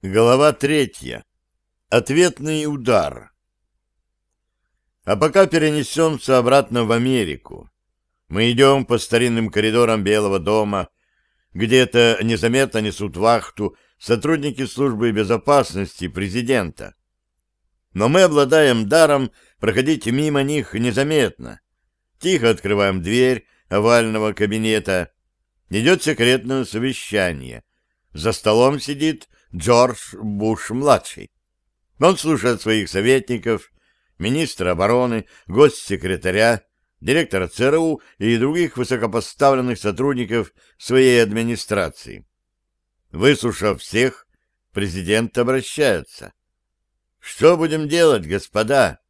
Глава третья. Ответный удар. А пока перенесемся обратно в Америку. Мы идем по старинным коридорам Белого дома. Где-то незаметно несут вахту сотрудники службы безопасности президента. Но мы обладаем даром проходить мимо них незаметно. Тихо открываем дверь овального кабинета. Идет секретное совещание. За столом сидит Джордж Буш-младший. Он слушает своих советников, министра обороны, госсекретаря, директора ЦРУ и других высокопоставленных сотрудников своей администрации. Выслушав всех, президент обращается. Что будем делать, господа?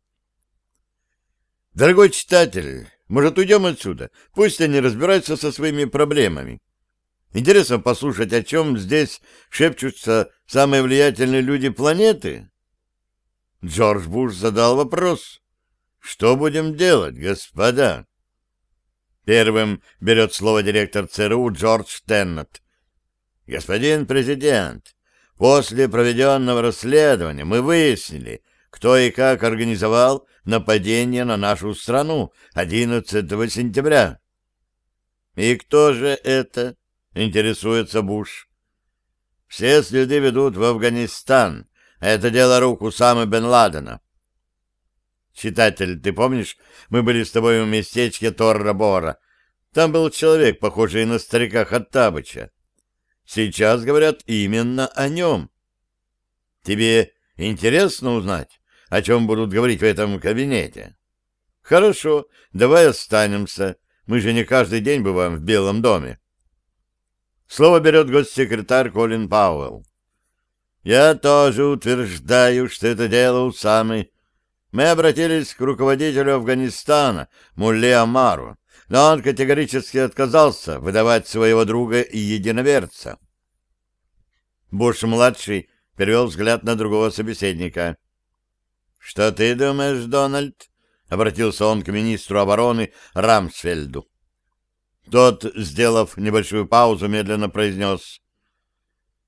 Дорогой читатель, может, уйдем отсюда? Пусть они разбираются со своими проблемами. Интересно послушать, о чем здесь шепчутся самые влиятельные люди планеты? Джордж Буш задал вопрос. Что будем делать, господа? Первым берет слово директор ЦРУ Джордж Теннет. Господин президент, после проведенного расследования мы выяснили, кто и как организовал нападение на нашу страну 11 сентября. И кто же это? Интересуется Буш. Все следы ведут в Афганистан. Это дело рук Усамы бен Ладена. Читатель, ты помнишь, мы были с тобой в местечке Торра-Бора. Там был человек, похожий на старика Хаттабыча. Сейчас говорят именно о нем. Тебе интересно узнать, о чем будут говорить в этом кабинете? Хорошо, давай останемся. Мы же не каждый день бываем в Белом доме. Слово берет госсекретарь Колин Пауэлл. Я тоже утверждаю, что это дело у самой. Мы обратились к руководителю Афганистана, Мулле Амару, но он категорически отказался выдавать своего друга и единоверца. Буш-младший перевел взгляд на другого собеседника. — Что ты думаешь, Дональд? — обратился он к министру обороны Рамсфельду. Тот, сделав небольшую паузу, медленно произнес.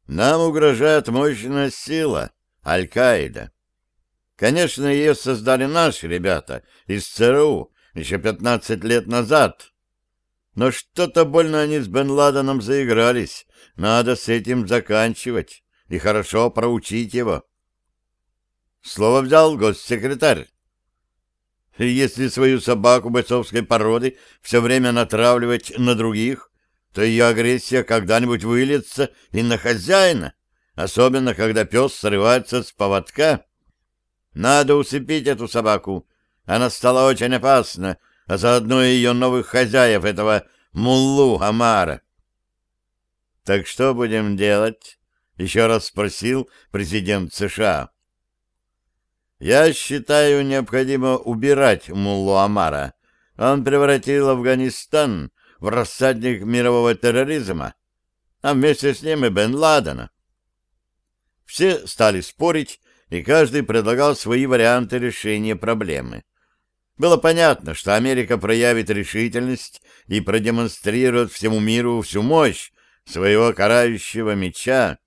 «Нам угрожает мощная сила, Аль-Каида. Конечно, ее создали наши ребята из ЦРУ еще пятнадцать лет назад. Но что-то больно они с Бен Ладеном заигрались. Надо с этим заканчивать и хорошо проучить его». Слово взял госсекретарь. Если свою собаку бойцовской породы все время натравливать на других, то ее агрессия когда-нибудь выльется и на хозяина, особенно когда пес срывается с поводка. Надо усыпить эту собаку. Она стала очень опасна, а заодно и ее новых хозяев, этого Муллу Амара. — Так что будем делать? — еще раз спросил президент США. Я считаю, необходимо убирать Муллу Амара. Он превратил Афганистан в рассадник мирового терроризма, а вместе с ним и Бен Ладена. Все стали спорить, и каждый предлагал свои варианты решения проблемы. Было понятно, что Америка проявит решительность и продемонстрирует всему миру всю мощь своего карающего меча,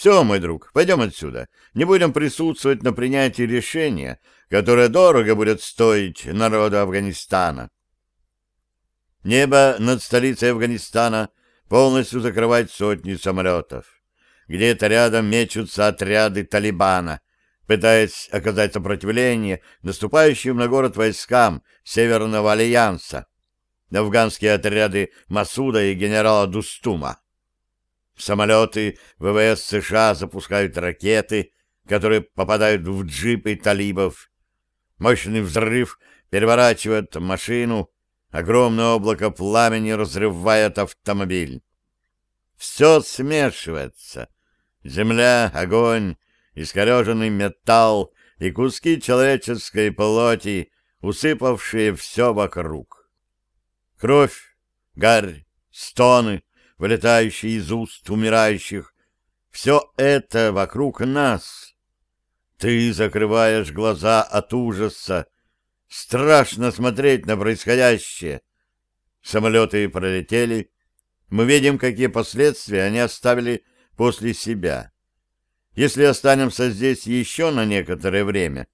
все, мой друг, пойдем отсюда. Не будем присутствовать на принятии решения, которое дорого будет стоить народу Афганистана. Небо над столицей Афганистана полностью закрывает сотни самолетов. Где-то рядом мечутся отряды Талибана, пытаясь оказать сопротивление наступающим на город войскам Северного Альянса, афганские отряды Масуда и генерала Дустума. Самолеты ВВС США запускают ракеты, которые попадают в джипы талибов. Мощный взрыв переворачивает машину, огромное облако пламени разрывает автомобиль. Все смешивается. Земля, огонь, искореженный металл и куски человеческой плоти, усыпавшие все вокруг. Кровь, гарь, стоны — вылетающие из уст умирающих, все это вокруг нас. Ты закрываешь глаза от ужаса. Страшно смотреть на происходящее. Самолеты пролетели. Мы видим, какие последствия они оставили после себя. Если останемся здесь еще на некоторое время,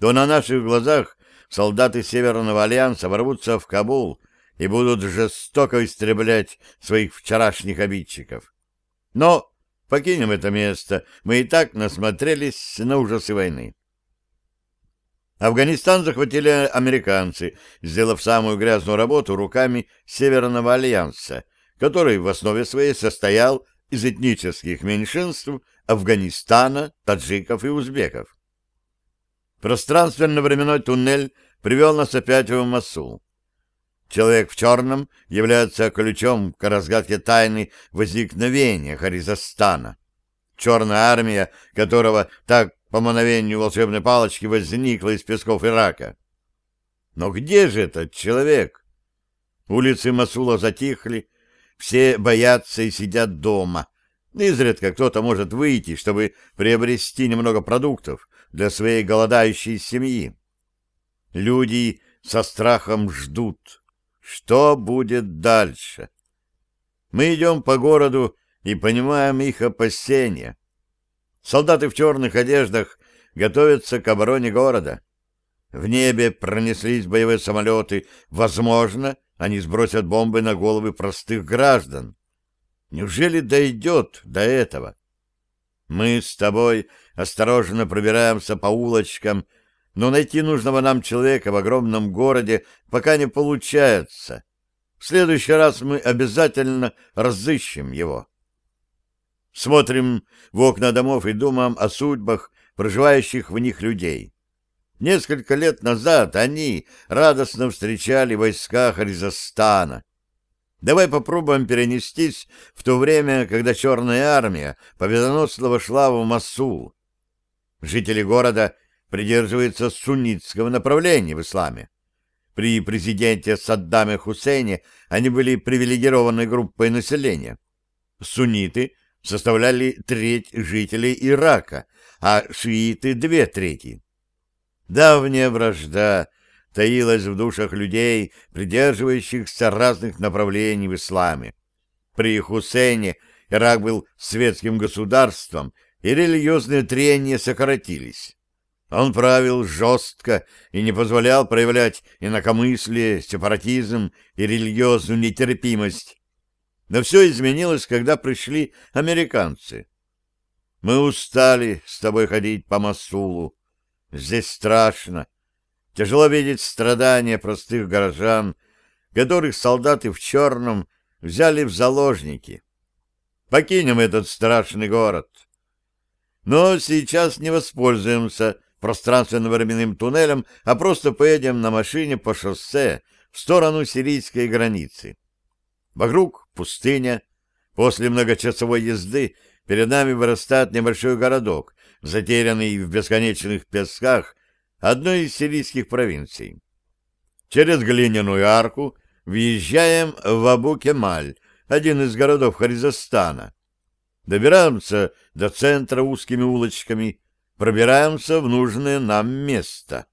то на наших глазах солдаты Северного Альянса ворвутся в Кабул и будут жестоко истреблять своих вчерашних обидчиков. Но покинем это место, мы и так насмотрелись на ужасы войны. Афганистан захватили американцы, сделав самую грязную работу руками Северного Альянса, который в основе своей состоял из этнических меньшинств Афганистана, таджиков и узбеков. Пространственно-временной туннель привел нас опять в Масул. Человек в черном является ключом к разгадке тайны возникновения Харизастана. Черная армия, которого так по мановению волшебной палочки возникла из песков Ирака. Но где же этот человек? Улицы Масула затихли, все боятся и сидят дома. Изредка кто-то может выйти, чтобы приобрести немного продуктов для своей голодающей семьи. Люди со страхом ждут, что будет дальше. Мы идем по городу и понимаем их опасения. Солдаты в черных одеждах готовятся к обороне города. В небе пронеслись боевые самолеты. Возможно, они сбросят бомбы на головы простых граждан. Неужели дойдет до этого? Мы с тобой осторожно пробираемся по улочкам, но найти нужного нам человека в огромном городе пока не получается. В следующий раз мы обязательно разыщем его. Смотрим в окна домов и думаем о судьбах проживающих в них людей. Несколько лет назад они радостно встречали войска Харизостана. Давай попробуем перенестись в то время, когда Черная армия победоносно вошла в Масул. Жители города придерживаются суннитского направления в исламе. При президенте Саддаме Хусейне они были привилегированной группой населения. Сунниты — составляли треть жителей Ирака, а шииты — две трети. Давняя вражда таилась в душах людей, придерживающихся разных направлений в исламе. При Хусейне Ирак был светским государством, и религиозные трения сократились. Он правил жестко и не позволял проявлять инакомыслие, сепаратизм и религиозную нетерпимость, но все изменилось, когда пришли американцы. Мы устали с тобой ходить по Масулу. Здесь страшно. Тяжело видеть страдания простых горожан, которых солдаты в черном взяли в заложники. Покинем этот страшный город. Но сейчас не воспользуемся пространственно-временным туннелем, а просто поедем на машине по шоссе в сторону сирийской границы. Вокруг пустыня. После многочасовой езды перед нами вырастает небольшой городок, затерянный в бесконечных песках одной из сирийских провинций. Через глиняную арку въезжаем в Абу-Кемаль, один из городов Харизостана. Добираемся до центра узкими улочками, пробираемся в нужное нам место.